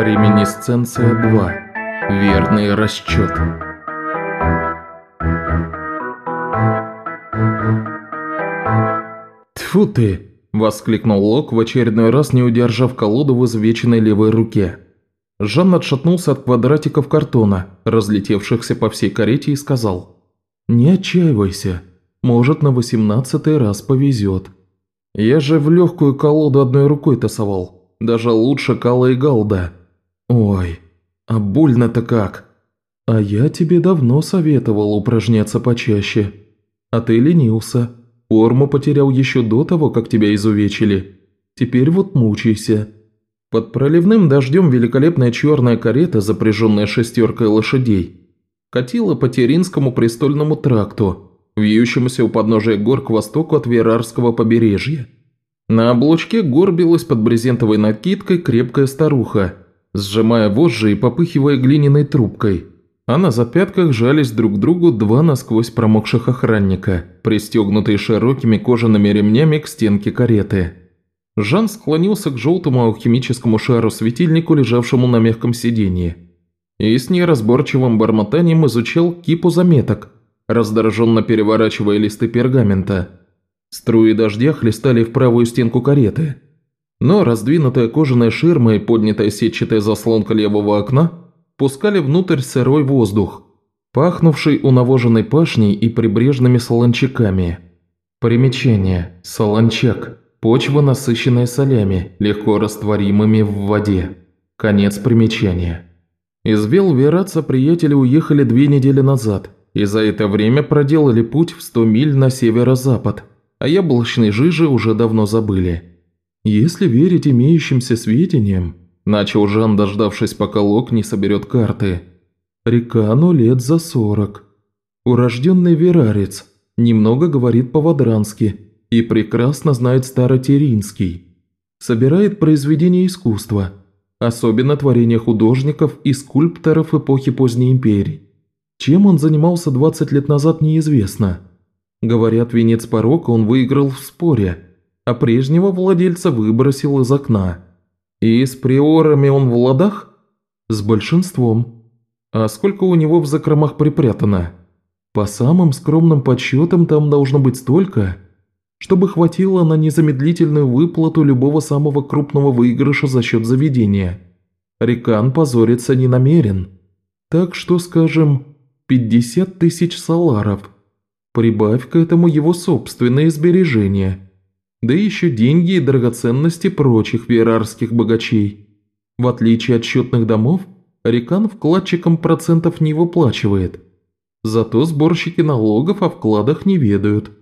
Реминисценция 2. Верный расчет. «Тьфу ты!» – воскликнул Лок в очередной раз, не удержав колоду в извеченной левой руке. Жан отшатнулся от квадратиков картона, разлетевшихся по всей карете, и сказал. «Не отчаивайся. Может, на восемнадцатый раз повезет. Я же в легкую колоду одной рукой тасовал. Даже лучше Кала и Галда. Ой, а больно-то как. А я тебе давно советовал упражняться почаще. А ты ленился. Форму потерял еще до того, как тебя изувечили. Теперь вот мучайся. Под проливным дождем великолепная черная карета, запряженная шестеркой лошадей, катила по Теринскому престольному тракту, вьющемуся у подножия гор к востоку от Верарского побережья. На облучке горбилась под брезентовой накидкой крепкая старуха, сжимая вожжи и попыхивая глиняной трубкой – а на запятках жались друг к другу два насквозь промокших охранника, пристегнутые широкими кожаными ремнями к стенке кареты. Жан склонился к желтому алхимическому шару-светильнику, лежавшему на мягком сиденье, и с неразборчивым бормотанием изучал кипу заметок, раздраженно переворачивая листы пергамента. Струи дождя хлестали в правую стенку кареты, но раздвинутая кожаная ширма и поднятая сетчатая заслонка левого окна – пускали внутрь сырой воздух, пахнувший унавоженной пашней и прибрежными солончаками. Примечание. Солончак. Почва, насыщенная солями, легко растворимыми в воде. Конец примечания. Из Велвераца приятели уехали две недели назад, и за это время проделали путь в 100 миль на северо-запад, а яблочной жижи уже давно забыли. Если верить имеющимся сведениям, Начал Жан, дождавшись, пока Лок не соберет карты. Рекану лет за сорок. Урожденный верарец, немного говорит по-вадрански и прекрасно знает старотеринский. Собирает произведения искусства, особенно творения художников и скульпторов эпохи поздней империи. Чем он занимался 20 лет назад, неизвестно. Говорят, венец порока он выиграл в споре, а прежнего владельца выбросил из окна. «И с приорами он в ладах?» «С большинством. А сколько у него в закромах припрятано?» «По самым скромным подсчетам там должно быть столько, чтобы хватило на незамедлительную выплату любого самого крупного выигрыша за счет заведения. Рекан позориться не намерен. Так что, скажем, 50 тысяч саларов. Прибавь к этому его собственные сбережения» да еще деньги и драгоценности прочих верарских богачей. В отличие от счетных домов, Рекан вкладчикам процентов не выплачивает. Зато сборщики налогов о вкладах не ведают.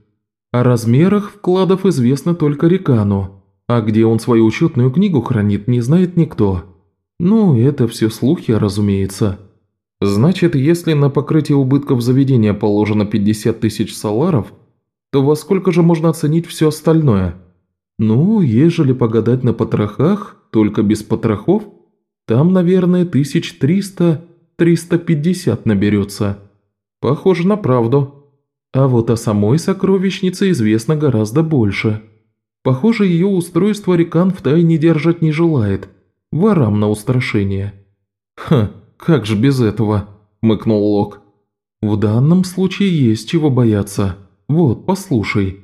О размерах вкладов известно только Рекану, а где он свою учетную книгу хранит, не знает никто. Ну, это все слухи, разумеется. Значит, если на покрытие убытков заведения положено 50 тысяч саларов – то во сколько же можно оценить все остальное? Ну, ежели погадать на потрохах, только без потрохов, там, наверное, тысяч триста-триста пятьдесят наберется. Похоже на правду. А вот о самой сокровищнице известно гораздо больше. Похоже, ее устройство Рекан в тайне держать не желает. Ворам на устрашение. «Ха, как же без этого?» – мыкнул Лок. «В данном случае есть чего бояться». «Вот, послушай.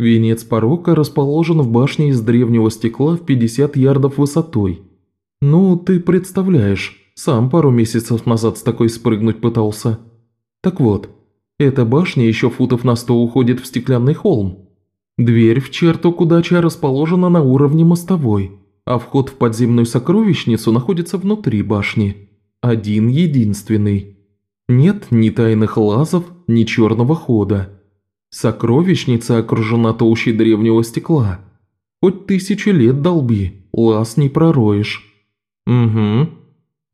Венец порока расположен в башне из древнего стекла в 50 ярдов высотой. Ну, ты представляешь, сам пару месяцев назад с такой спрыгнуть пытался. Так вот, эта башня еще футов на 100 уходит в стеклянный холм. Дверь в черту кудача расположена на уровне мостовой, а вход в подземную сокровищницу находится внутри башни. Один единственный. Нет ни тайных лазов, ни черного хода. Сокровищница окружена толщей древнего стекла. Хоть тысячу лет долби, лаз не пророешь. Угу.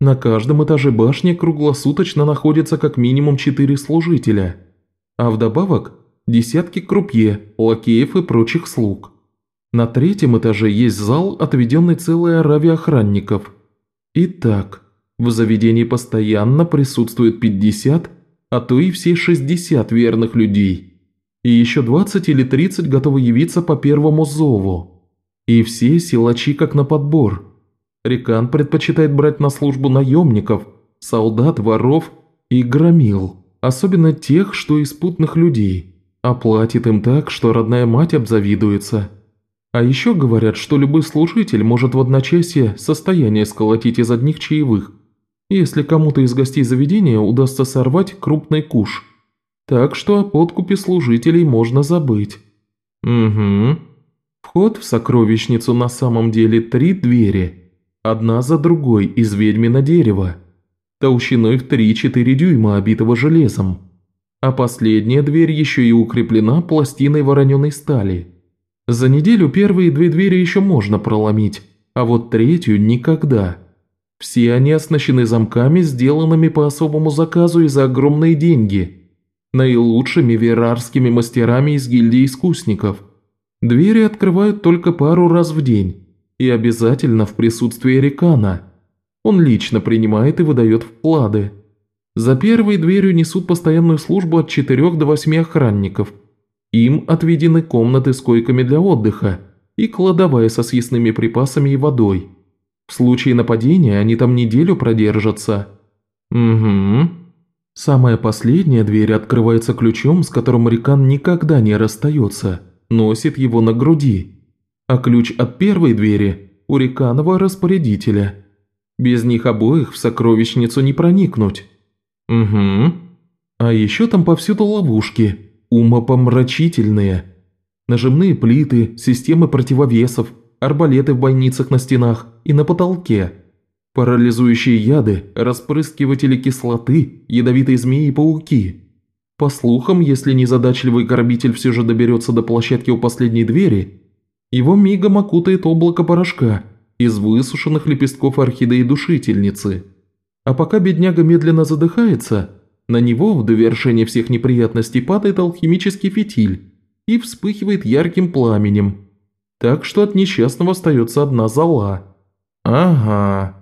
На каждом этаже башни круглосуточно находится как минимум четыре служителя. А вдобавок десятки крупье, лакеев и прочих слуг. На третьем этаже есть зал, отведенный целой араве охранников. Итак, в заведении постоянно присутствует 50, а то и все 60 верных людей и еще 20 или 30 готовы явиться по первому зову. И все силачи как на подбор. Рекан предпочитает брать на службу наемников, солдат, воров и громил, особенно тех, что из путных людей, а платит им так, что родная мать обзавидуется. А еще говорят, что любой служитель может в одночасье состояние сколотить из одних чаевых, если кому-то из гостей заведения удастся сорвать крупный куш. Так что о подкупе служителей можно забыть. Угу. Вход в сокровищницу на самом деле три двери, одна за другой из ведьмина дерева, толщиной в 3-4 дюйма, обитого железом. А последняя дверь еще и укреплена пластиной вороненой стали. За неделю первые две двери еще можно проломить, а вот третью никогда. Все они оснащены замками, сделанными по особому заказу и за огромные деньги, наилучшими верарскими мастерами из гильдии искусников. Двери открывают только пару раз в день и обязательно в присутствии Рекана. Он лично принимает и выдает вклады. За первой дверью несут постоянную службу от 4 до 8 охранников. Им отведены комнаты с койками для отдыха и кладовая со съестными припасами и водой. В случае нападения они там неделю продержатся. Угу. Самая последняя дверь открывается ключом, с которым Рикан никогда не расстается, носит его на груди. А ключ от первой двери у Риканова распорядителя. Без них обоих в сокровищницу не проникнуть. Угу. А еще там повсюду ловушки, умопомрачительные. Нажимные плиты, системы противовесов – арбалеты в бойницах на стенах и на потолке, парализующие яды, распрыскиватели кислоты, ядовитые змеи и пауки. По слухам, если незадачливый грабитель все же доберется до площадки у последней двери, его мигом окутает облако порошка из высушенных лепестков орхидеи-душительницы. А пока бедняга медленно задыхается, на него в довершение всех неприятностей падает алхимический фитиль и вспыхивает ярким пламенем – так что от несчастного остается одна зола. Ага.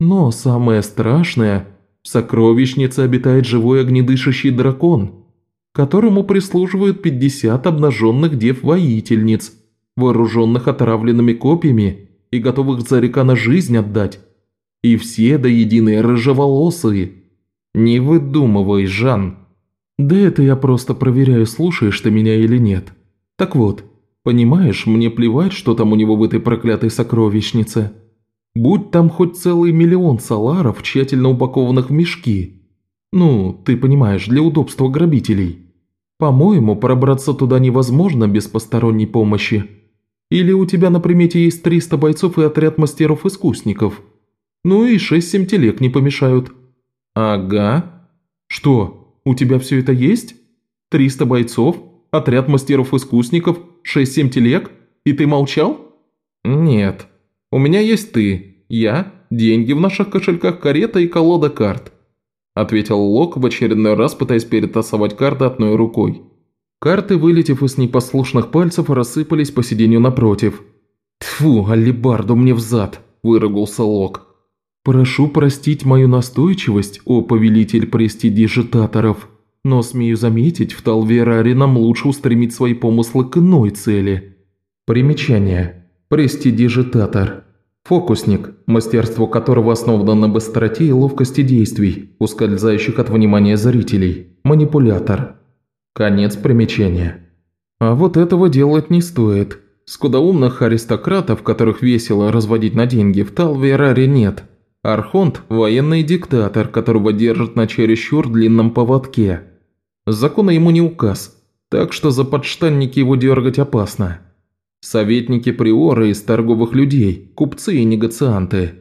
Но самое страшное, в сокровищнице обитает живой огнедышащий дракон, которому прислуживают 50 обнаженных дев-воительниц, вооруженных отравленными копьями и готовых за река на жизнь отдать. И все до единой рыжеволосые. Не выдумывай, Жан. Да это я просто проверяю, слушаешь ты меня или нет. Так вот, Понимаешь, мне плевать, что там у него в этой проклятой сокровищнице. Будь там хоть целый миллион саларов, тщательно упакованных в мешки. Ну, ты понимаешь, для удобства грабителей. По-моему, пробраться туда невозможно без посторонней помощи. Или у тебя на примете есть 300 бойцов и отряд мастеров-искусников. Ну и 6-7 телег не помешают. Ага. Что, у тебя все это есть? 300 бойцов, отряд мастеров-искусников – Шесть-семь телег? И ты молчал?» «Нет. У меня есть ты, я, деньги в наших кошельках, карета и колода карт», ответил Лок в очередной раз, пытаясь перетасовать карты одной рукой. Карты, вылетев из непослушных пальцев, рассыпались по сиденью напротив. «Тьфу, алибарду мне взад!» – выругался Лок. «Прошу простить мою настойчивость, о повелитель престидижитаторов», но, смею заметить, в Талвераре нам лучше устремить свои помыслы к иной цели. Примечание. Престидижитатор. Фокусник, мастерство которого основано на быстроте и ловкости действий, ускользающих от внимания зрителей. Манипулятор. Конец примечания. А вот этого делать не стоит. Скудоумных аристократов, которых весело разводить на деньги, в Талвераре нет. Архонт – военный диктатор, которого держат на чересчур длинном поводке. Закона ему не указ, так что за подштанники его дергать опасно. Советники приоры из торговых людей, купцы и негацианты.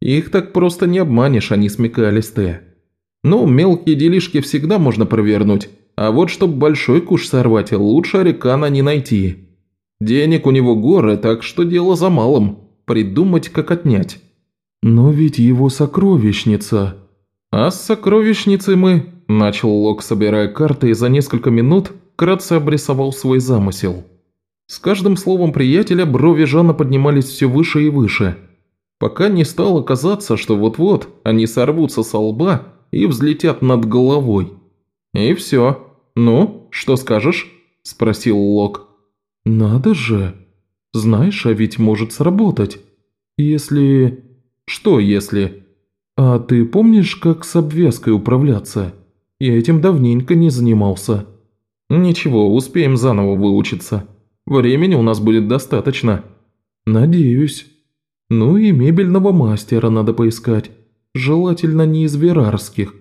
Их так просто не обманешь, они смекалистые. Ну, мелкие делишки всегда можно провернуть, а вот чтоб большой куш сорвать, лучше Арикана не найти. Денег у него горы, так что дело за малым – придумать, как отнять. Но ведь его сокровищница. А с сокровищницей мы Начал Лок, собирая карты, и за несколько минут кратко обрисовал свой замысел. С каждым словом приятеля брови Жана поднимались все выше и выше, пока не стало казаться, что вот-вот они сорвутся со лба и взлетят над головой. И все. «Ну, что скажешь?» – спросил Лок. «Надо же. Знаешь, а ведь может сработать. Если... «Что если?» «А ты помнишь, как с обвязкой управляться? Я этим давненько не занимался». «Ничего, успеем заново выучиться. Времени у нас будет достаточно». «Надеюсь. Ну и мебельного мастера надо поискать. Желательно не из верарских.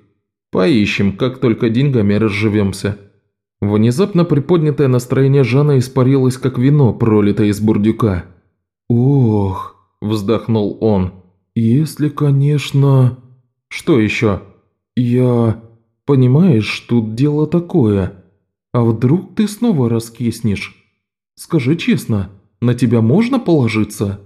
Поищем, как только деньгами разживемся». Внезапно приподнятое настроение Жана испарилось, как вино, пролитое из бурдюка. «Ох», – вздохнул он, – «если, конечно...» «Что еще?» «Я... Понимаешь, тут дело такое. А вдруг ты снова раскиснешь? Скажи честно, на тебя можно положиться?»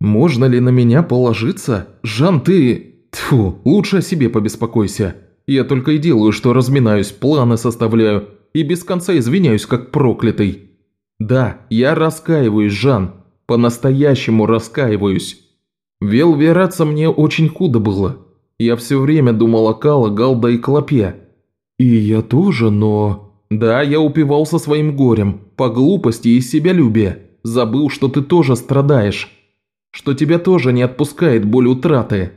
«Можно ли на меня положиться? Жан, ты... Тьфу, лучше о себе побеспокойся. Я только и делаю, что разминаюсь, планы составляю и без конца извиняюсь, как проклятый. Да, я раскаиваюсь, Жан, по-настоящему раскаиваюсь. Велвераться мне очень худо было. Я все время думал о Кала, Галда и Клопе. И я тоже, но... Да, я упивался своим горем, по глупости и себялюбия. Забыл, что ты тоже страдаешь. Что тебя тоже не отпускает боль утраты.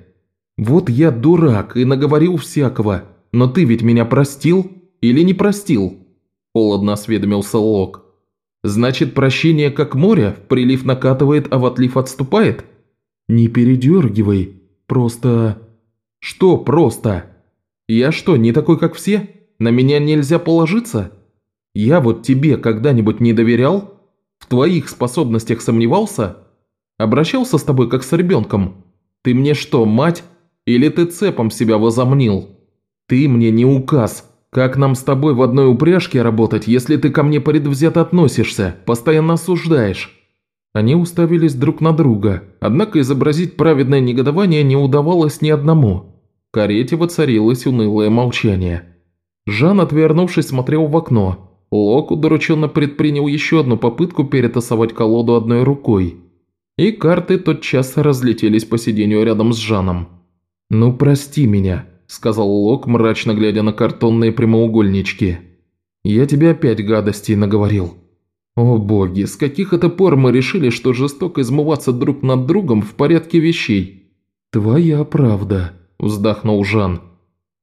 Вот я дурак и наговорил всякого, но ты ведь меня простил или не простил? холодно осведомился Лок. «Значит, прощение как море, в прилив накатывает, а в отлив отступает?» «Не передергивай, просто...» «Что просто? Я что, не такой, как все? На меня нельзя положиться? Я вот тебе когда-нибудь не доверял? В твоих способностях сомневался? Обращался с тобой как с ребенком? Ты мне что, мать? Или ты цепом себя возомнил? Ты мне не указ, как нам с тобой в одной упряжке работать, если ты ко мне предвзято относишься, постоянно осуждаешь?» Они уставились друг на друга, однако изобразить праведное негодование не удавалось ни одному. В карете воцарилось унылое молчание. Жан, отвернувшись, смотрел в окно. Лок удрученно предпринял еще одну попытку перетасовать колоду одной рукой. И карты тотчас разлетелись по сиденью рядом с Жаном. «Ну, прости меня», – сказал Лок, мрачно глядя на картонные прямоугольнички. «Я тебе опять гадостей наговорил». «О боги, с каких это пор мы решили, что жестоко измываться друг над другом в порядке вещей?» «Твоя правда», – вздохнул Жан.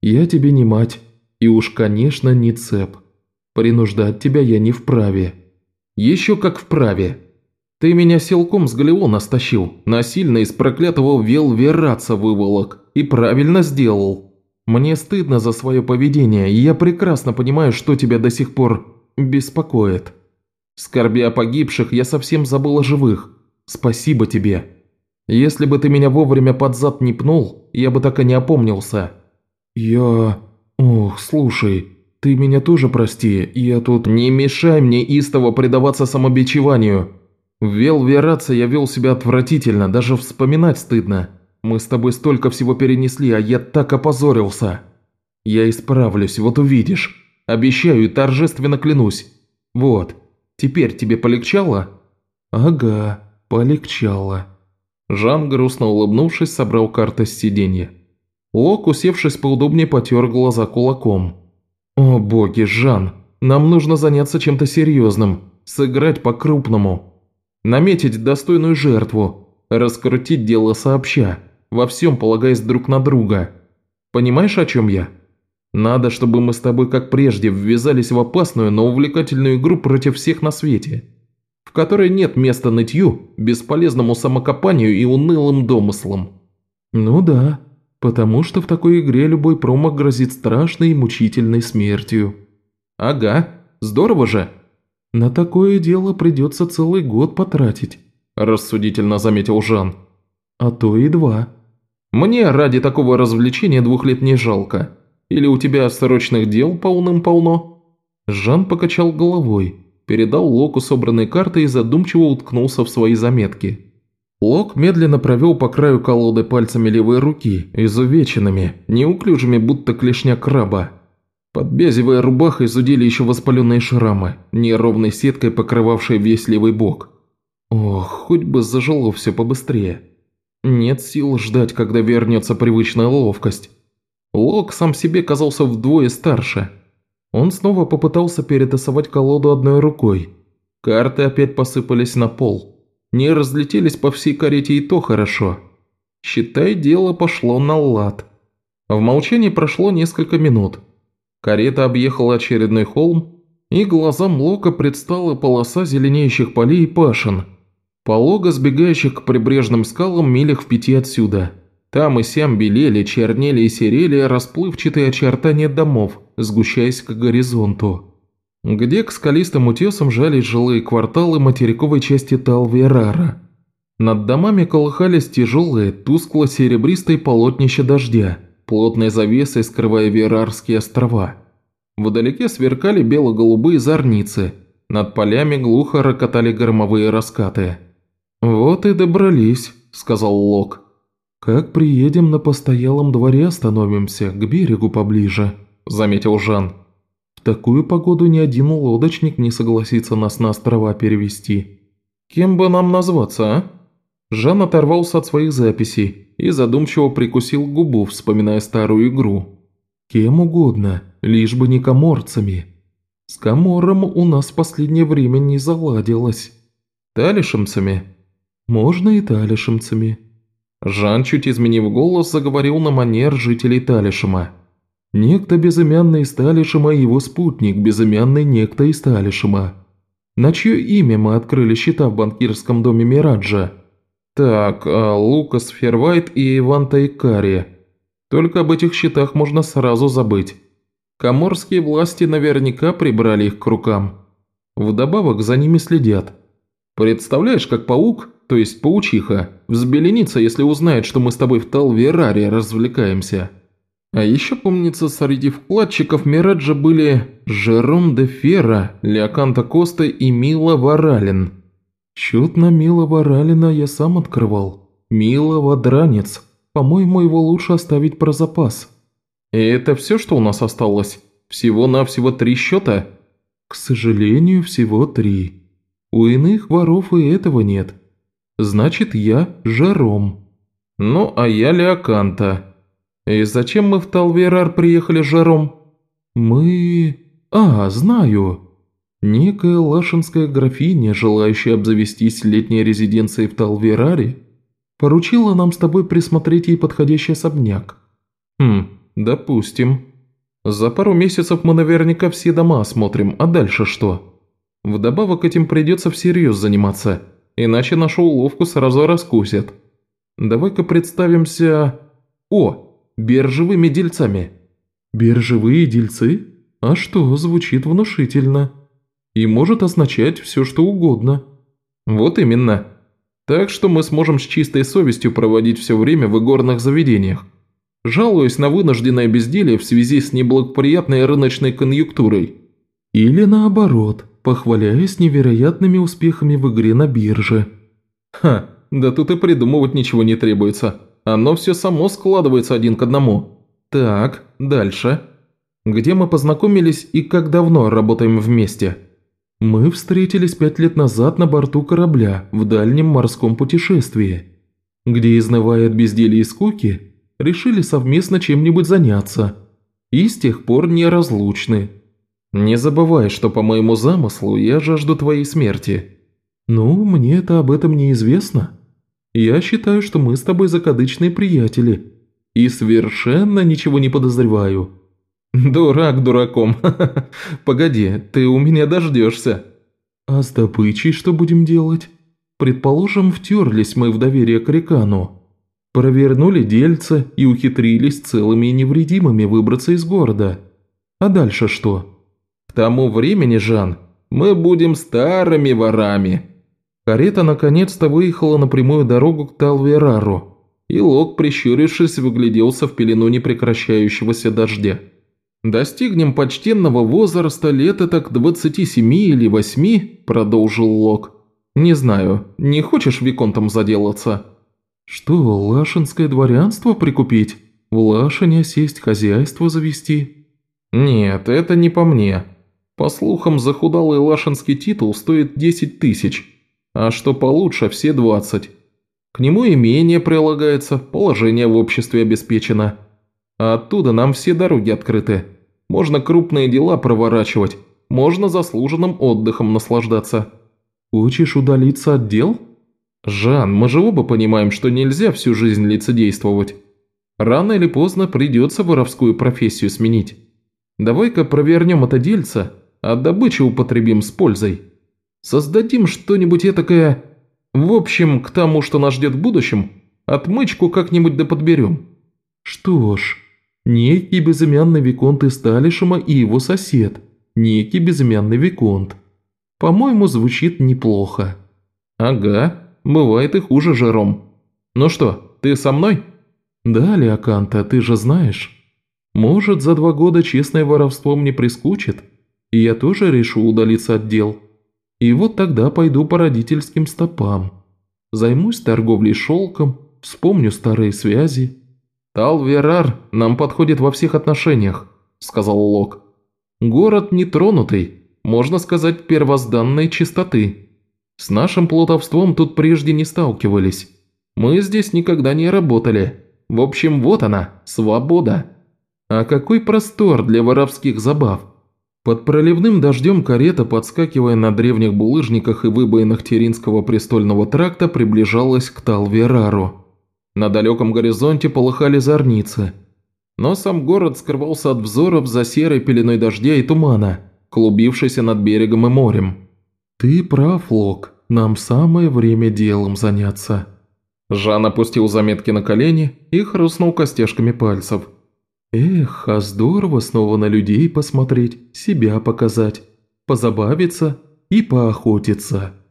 «Я тебе не мать, и уж, конечно, не цеп. Принуждать тебя я не вправе». «Еще как вправе. Ты меня силком с Галеона стащил, насильно из проклятого Велвераца выволок, и правильно сделал. Мне стыдно за свое поведение, и я прекрасно понимаю, что тебя до сих пор беспокоит. Скорби о погибших, я совсем забыл о живых. Спасибо тебе. Если бы ты меня вовремя под зад не пнул, я бы так и не опомнился. Я... Ох, слушай, ты меня тоже прости, я тут... Не мешай мне истово предаваться самобичеванию. В Велвераце я вел себя отвратительно, даже вспоминать стыдно. Мы с тобой столько всего перенесли, а я так опозорился. Я исправлюсь, вот увидишь. Обещаю и торжественно клянусь. Вот, теперь тебе полегчало?» «Ага, полегчало». Жан, грустно улыбнувшись, собрал карты с сиденья. Лок, усевшись поудобнее, потер глаза кулаком. «О боги, Жан, нам нужно заняться чем-то серьезным, сыграть по-крупному, наметить достойную жертву, раскрутить дело сообща во всем полагаясь друг на друга. Понимаешь, о чем я? Надо, чтобы мы с тобой, как прежде, ввязались в опасную, но увлекательную игру против всех на свете, в которой нет места нытью, бесполезному самокопанию и унылым домыслам. Ну да, потому что в такой игре любой промах грозит страшной и мучительной смертью. Ага, здорово же. На такое дело придется целый год потратить, рассудительно заметил Жан. А то и два. Мне ради такого развлечения двух лет не жалко. Или у тебя срочных дел полным-полно?» Жан покачал головой, передал Локу собранные карты и задумчиво уткнулся в свои заметки. Лок медленно провел по краю колоды пальцами левой руки, изувеченными, неуклюжими, будто клешня краба. Под бязевой рубахой зудели еще воспаленные шрамы, неровной сеткой покрывавшей весь левый бок. Ох, хоть бы зажило все побыстрее. Нет сил ждать, когда вернется привычная ловкость. Лок сам себе казался вдвое старше. Он снова попытался перетасовать колоду одной рукой. Карты опять посыпались на пол. Не разлетелись по всей карете и то хорошо. Считай, дело пошло на лад. В молчании прошло несколько минут. Карета объехала очередной холм, и глазам Лока предстала полоса зеленеющих полей и пашин, полого сбегающих к прибрежным скалам милях в пяти отсюда. Там и сям белели, чернели и серели расплывчатые очертания домов, сгущаясь к горизонту. Где к скалистым утесам жались жилые кварталы материковой части Талверара. Над домами колыхались тяжелые, тускло-серебристые полотнища дождя, плотной завесой скрывая Верарские острова. Вдалеке сверкали бело-голубые зорницы, над полями глухо рокотали громовые раскаты. «Вот и добрались», – сказал Лок. «Как приедем на постоялом дворе остановимся, к берегу поближе», – заметил Жан. «В такую погоду ни один лодочник не согласится нас на острова перевести. Кем бы нам назваться, а?» Жан оторвался от своих записей и задумчиво прикусил губу, вспоминая старую игру. «Кем угодно, лишь бы не коморцами. С комором у нас в последнее время не заладилось. Талишемцами? Можно и талишемцами». Жан, чуть изменив голос, заговорил на манер жителей Талишема. «Некто безымянный из Талишема и его спутник, безымянный некто из Талишема. На чье имя мы открыли счета в банкирском доме Мираджа?» «Так, а Лукас Фервайт и Иван Тайкари. Только об этих счетах можно сразу забыть. Коморские власти наверняка прибрали их к рукам. Вдобавок за ними следят. Представляешь, как паук, то есть паучиха, взбеленится, если узнает, что мы с тобой в Талвераре развлекаемся. А еще, помнится, среди вкладчиков Мираджа были Жером де Ферра, Леоканта Коста и Мила Варалин. «Счет на милого Ралина я сам открывал. Милого дранец. По-моему, его лучше оставить про запас». «И это все, что у нас осталось? Всего-навсего три счета?» «К сожалению, всего три. У иных воров и этого нет. Значит, я Жаром». «Ну, а я Леоканта. И зачем мы в Талверар приехали Жаром?» «Мы... А, знаю. Некая лашинская графиня, желающая обзавестись летней резиденцией в Талвераре, поручила нам с тобой присмотреть ей подходящий особняк. Хм, допустим. За пару месяцев мы наверняка все дома осмотрим, а дальше что? Вдобавок этим придется всерьез заниматься, иначе нашу уловку сразу раскусят. Давай-ка представимся... О, биржевыми дельцами. Биржевые дельцы? А что, звучит внушительно и может означать все, что угодно. Вот именно. Так что мы сможем с чистой совестью проводить все время в игорных заведениях, жалуясь на вынужденное безделие в связи с неблагоприятной рыночной конъюнктурой. Или наоборот, похваляясь невероятными успехами в игре на бирже. Ха, да тут и придумывать ничего не требуется. Оно все само складывается один к одному. Так, дальше. Где мы познакомились и как давно работаем вместе? Мы встретились пять лет назад на борту корабля в дальнем морском путешествии, где, изнывая от безделия и скуки, решили совместно чем-нибудь заняться и с тех пор неразлучны. Не забывай, что по моему замыслу я жажду твоей смерти. Ну, мне это об этом неизвестно. Я считаю, что мы с тобой закадычные приятели и совершенно ничего не подозреваю. «Дурак дураком. Погоди, ты у меня дождешься». «А с добычей что будем делать? Предположим, втерлись мы в доверие к Рекану. Провернули дельца и ухитрились целыми и невредимыми выбраться из города. А дальше что?» «К тому времени, Жан, мы будем старыми ворами». Карета наконец-то выехала на прямую дорогу к Талверару, и Лок, прищурившись, выгляделся в пелену непрекращающегося дождя. «Достигнем почтенного возраста лет это к 27 или 8», – продолжил Лок. «Не знаю, не хочешь виконтом заделаться?» «Что, лашинское дворянство прикупить? В Лашине сесть хозяйство завести?» «Нет, это не по мне. По слухам, захудалый лашинский титул стоит 10 тысяч, а что получше, все 20. К нему имение прилагается, положение в обществе обеспечено. А оттуда нам все дороги открыты». Можно крупные дела проворачивать, можно заслуженным отдыхом наслаждаться. Хочешь удалиться от дел? «Жан, мы же оба понимаем, что нельзя всю жизнь лицедействовать. Рано или поздно придется воровскую профессию сменить. Давай-ка провернем это дельце, а добычу употребим с пользой. Создадим что-нибудь этакое... В общем, к тому, что нас ждет в будущем, отмычку как-нибудь да подберем». «Что ж, некий безымянный Виконт из Талишема и его сосед, некий безымянный Виконт. По-моему, звучит неплохо». «Ага, бывает и хуже, Жером. Ну что, ты со мной?» «Да, Леоканта, ты же знаешь. Может, за два года честное воровство мне прискучит, и я тоже решу удалиться от дел. И вот тогда пойду по родительским стопам. Займусь торговлей шелком, вспомню старые связи». «Талверар нам подходит во всех отношениях», – сказал Лок. «Город нетронутый, можно сказать, первозданной чистоты. С нашим плутовством тут прежде не сталкивались. Мы здесь никогда не работали. В общем, вот она, свобода. А какой простор для воровских забав. Под проливным дождем карета, подскакивая на древних булыжниках и выбоинах Теринского престольного тракта, приближалась к Талверару. На далеком горизонте полыхали зорницы. Но сам город скрывался от взоров за серой пеленой дождя и тумана – клубившийся над берегом и морем. «Ты прав, Лок, нам самое время делом заняться». Жан опустил заметки на колени и хрустнул костяшками пальцев. «Эх, а здорово снова на людей посмотреть, себя показать, позабавиться и поохотиться».